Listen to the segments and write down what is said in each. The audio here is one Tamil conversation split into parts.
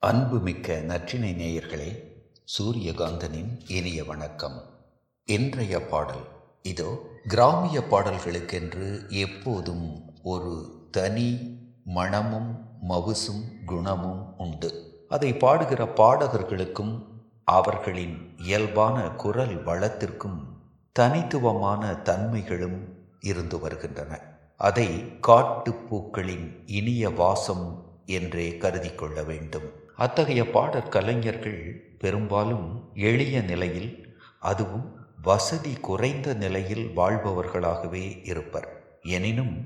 அன்புமிக்க நற்றினை நேயர்களே சூரியகாந்தனின் இனிய வணக்கம். இன்றைய பாடல் இதோ கிராமிய பாடல்களுக்கென்று எப்போதும் ஒரு தனி மணமும் மவுசும் குணமும் உண்டு. அதை பாடுகிற பாடகர்களுக்கும் அவர்களின் இயல்பான குரல் வளத்திற்கும் தனித்துவமான தன்மைகளும் இருந்து வருகின்றன. அதை காட்டுப்பூக்களின் இனிய வாசம் என்றே கருதி கொள்ள வேண்டும். அத்தகைய பாடற் கலைஞர்கள் பெரும்பாலும் எளிய நிலையில் அதுவும் வசதி குறைந்த நிலையில் வாழ்பவர்களாகவே இருப்பர். எனினும்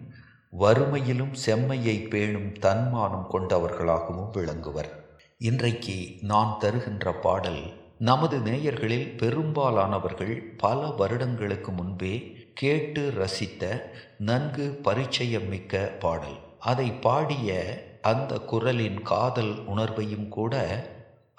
வறுமையிலும் செம்மையை பேணும் தன்மானம் கொண்டவர்களாகவும் விளங்குவர். இன்றைக்கு நான் தருகின்ற பாடல் நமது நேயர்களில் பெரும்பாலானவர்கள் பல வருடங்களுக்கு முன்பே கேட்டு ரசித்த நன்கு பரிச்சயம் மிக்க பாடல். அதை பாடிய அந்த குரலின் காதல் உணர்வையும் கூட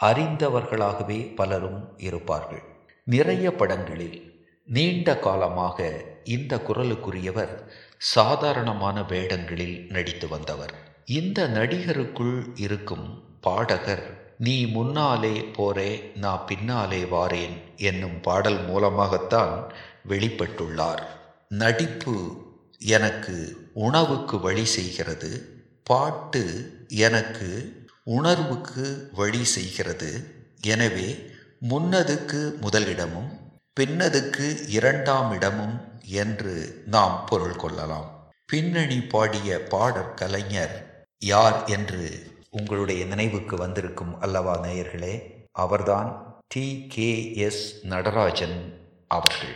அறிந்தவர்களாகவே பலரும் இருப்பார்கள். நிறைய படங்களில் நீண்ட காலமாக இந்த குரலுக்குரியவர் சாதாரணமான வேடங்களில் நடித்து வந்தவர். இந்த நடிகருக்குள் இருக்கும் பாடகர் நீ முன்னாலே போரே நான் பின்னாலே வாரேன் என்னும் பாடல் மூலமாகத்தான் வெளிப்பட்டுள்ளார். நடிப்பு எனக்கு உணவுக்கு வழி செய்கிறது. பாட்டு எனக்கு உணர்வுக்கு வழி செய்கிறது. எனவே முன்னதுக்கு முதலிடமும் பின்னதுக்கு இரண்டாம் இடமும் என்று நாம் பொருள் கொள்ளலாம். பின்னணி பாடிய பாடற் கலைஞர் யார் என்று உங்களுடைய நினைவுக்கு வந்திருக்கும் அல்லவா நேயர்களே? அவர்தான் டி. கே. எஸ். நடராஜன் அவர்கள்.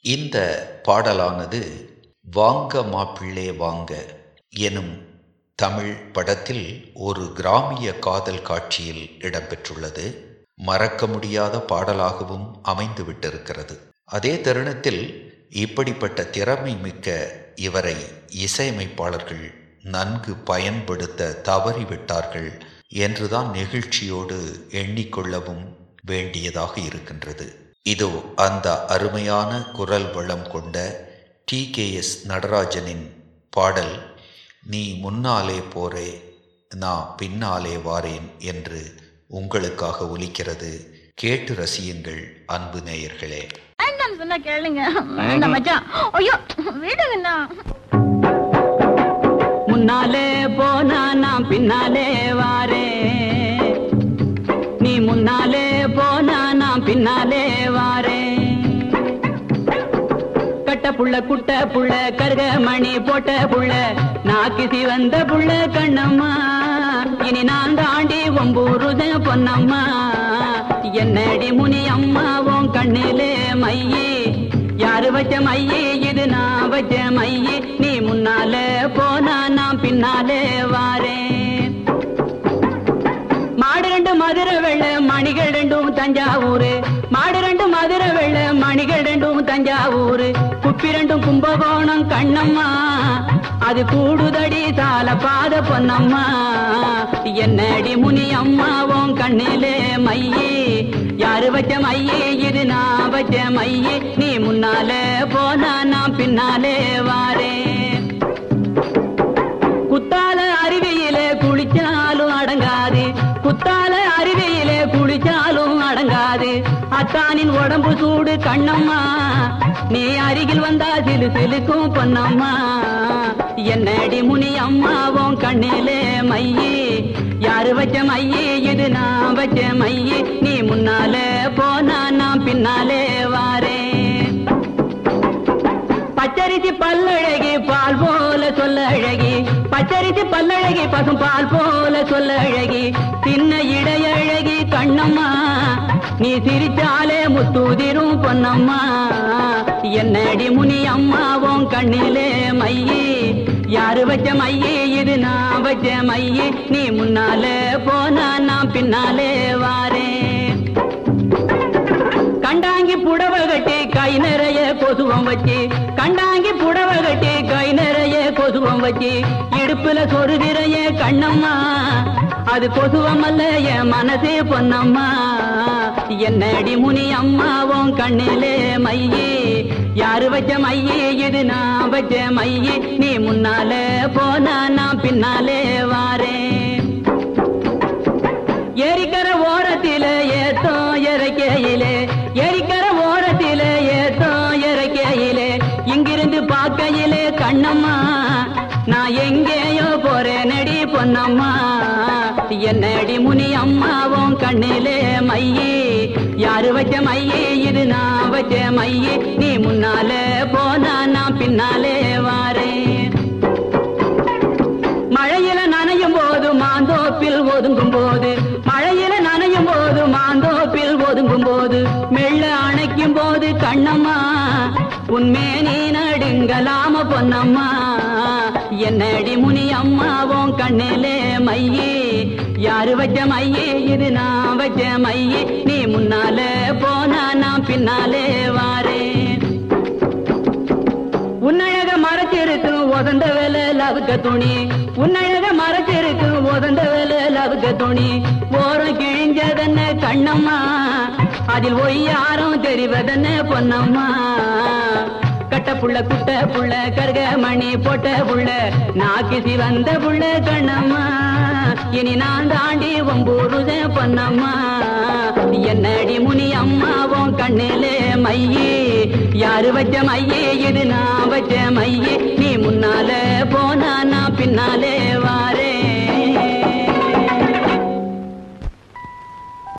இந்த பாடலானது வாங்க மாப்பிள்ளே வாங்க எனும் தமிழ் படத்தில் ஒரு கிராமிய காதல் காட்சியில் இடம்பெற்றுள்ளது. மறக்க முடியாத பாடலாகவும் அமைந்து விட்டிருக்கிறது அதே தருணத்தில் இப்படிப்பட்ட திறமை மிக்க இவரை இசையமைப்பாளர்கள் நன்கு பயன்படுத்த தவறிவிட்டார்கள் என்றுதான் நெகிழ்ச்சியோடு எண்ணிக்கொள்ளவும் வேண்டியதாக இருக்கின்றது. இதோ அந்த அருமையான குரல் வளம் கொண்ட டி கே எஸ் நடராஜனின் பாடல் நீ முன்னாலே போரே நான் பின்னாலே வாரேன் என்று உங்களுக்காக ஒலிக்கிறது. கேட்டு ரசியுங்கள் அன்பு நேயர்களே. சொன்னா கேளுங்க. வேண்டாம் மச்சான் ஐயோ விடுங்கண்ணா முன்னாலே போனா நான் பின்னாலே வாரே கட்ட புள்ள குட்ட புள்ள கருக மணி போட்ட புள்ள நாக்கிசி வந்த புள்ள கண்ணம்மா. இனி நான் தாண்டி ஒம்பூருத பொன்னம்மா. என்னடி முனி அம்மாவும் கண்ணிலே மையே. யாரு வச்ச மையே இது நான் வச்ச மையே. நீ முன்னாலே போனா நான் பின்னாலே வாரேன். மாடு ரெண்டு மதுரை வெள்ள மணிகள் ரெண்டும் தஞ்சாவூரு. மாடு ரெண்டும் மதுரை வெள்ள மணிகள் ரெண்டும் தஞ்சாவூரு. குப்பி ரெண்டும் கும்பகோணம் கண்ணம்மா. அது கூடுதடி தால பாத பொன்னம்மா. என்னடி முனி அம்மாவும் கண்ணிலே மையே. யாரு வச்ச மையே இது நான் வச்ச மையே. நீ முன்னாலே போனா நான் பின்னாலே வாரேன் அத்தானின் உடம்பு சூடு கண்ணம்மா. நீ அருகில் வந்தா சிலு சிலுக்கும் பொன்னம்மா. என்னடி முனி அம்மாவும் கண்ணிலே மையே. யாரு வச்ச மையே? இது நான் வச்ச மையே? நீ முன்னாலே போனா நான் பின்னாலே வாரேன். பச்சரிசி பல்லழகி பால் போல சொல்ல அழகி பச்சரிசி பல்லழகி பசும் பால் போல சொல்ல அழகி சின்ன இடையழகி கண்ணம்மா. நீ சிரிச்சாலே முத்துதிரும் பொன்னம்மா. என்னடி முனி அம்மாவும் கண்ணிலே மையே. யாரு வச்ச மையே இது நான் வச்ச மையே. நீ முன்னாலே போனா நான் பின்னாலே வாரேன். கண்டாங்கி புடவ கட்டி கை நிறைய கொசுவம் வச்சு. கண்டாங்கி புடவ கட்டி கை நிறைய கொசுவம் வச்சு. இடுப்புல சொருதிரைய கண்ணம்மா. அது கொசுவம் அல்ல என் மனசே பொன்னம்மா. என்னடி முனி அம்மாவும் கண்ணிலே மையே. யாரு வச்ச மையே? இது நான் வச்ச மையே? நீ முன்னாலே போனா நான் பின்னாலே வாரேன். எரிக்கிற ஓரத்திலே ஏத்தோ இறக்கையிலே எரிக்கிற ஓரத்திலே ஏத்தோ இறக்கையிலே இங்கிருந்து பார்க்கையிலே கண்ணம்மா நான் எங்கேயோ போறேன் நடி பொன்னம்மா. என்னடி முனி அம்மாவும் கண்ணிலே மையே. யாரு வச்ச மையே இது நான் வச்ச மையே நீ முன்னால போனா நான் பின்னாலே வாரேன். மழையில நனையும் போது மாந்தோப்பில் ஒதுங்கும் போது. மழையில நனையும் போது மாந்தோப்பில் ஒதுங்கும் போது. மெல்ல அணைக்கும் போது கண்ணம்மா உண்மே நீ நடுங்கலாம பொன்னம்மா. என்னடி முனி அம்மாவும் கண்ணிலே மைய யாரு வச்ச மையே இது நான் வச்ச மையே நீ முன்னால போனா நான் பின்னாலே வாரேன். உன்னழக மறைச்சிருக்கு உதந்த வேலை லவுக்க துணி. உன்னழக மறைச்சிருக்கு உதந்த வேலை லவுக்க துணி. ஓரம் கிழிஞ்சதென்ன கண்ணம்மா? அதில் ஒய்யாரம் தெரிவதென்ன பொன்னம்மா? கெட்ட புள்ள குட்ட புள்ள கருக மணி போட்ட புள்ள நாக்கு சிவந்த புள்ள கண்ணம்மா. இனி நான் தாண்டி ஒம்பூருத பொன்னம்மா. என்னடி முனி அம்மாவும் கண்ணிலே மையே. யாரு வச்ச மையே இது நான் வச்ச மையே. நீ முன்னாலே போனா நான் பின்னாலே வார.